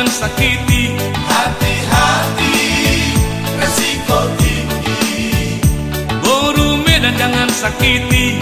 jangan sakiti. Hati-hati resiko tinggi. Boru medan jangan sakiti.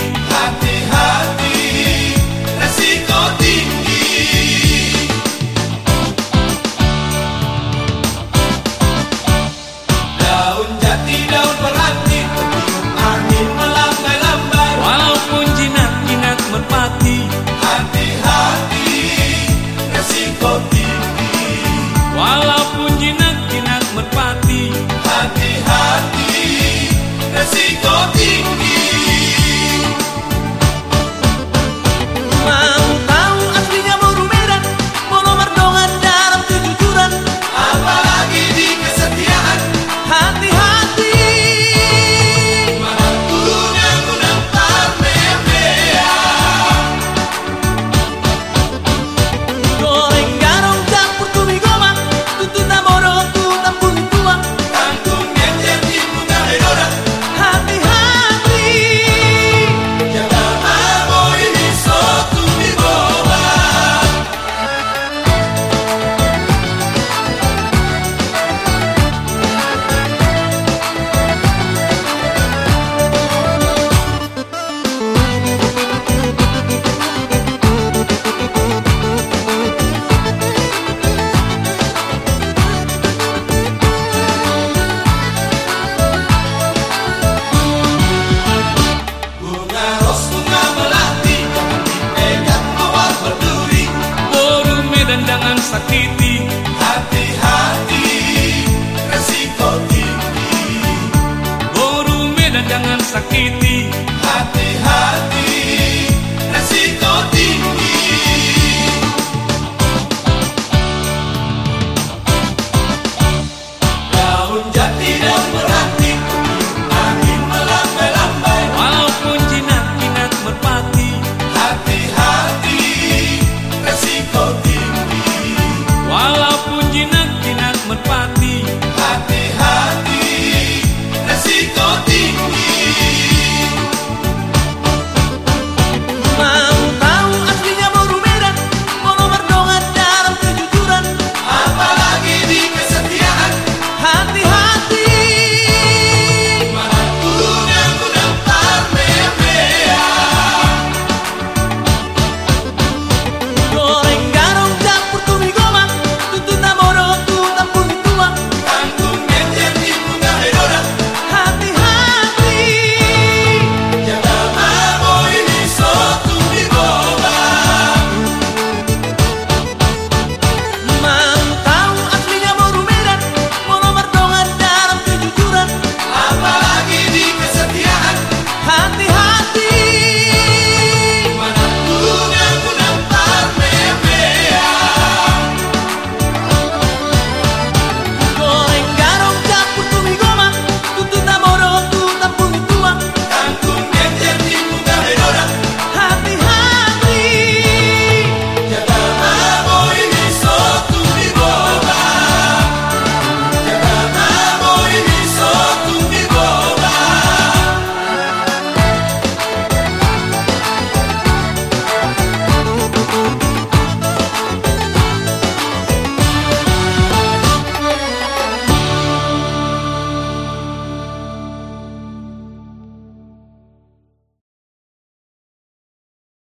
一。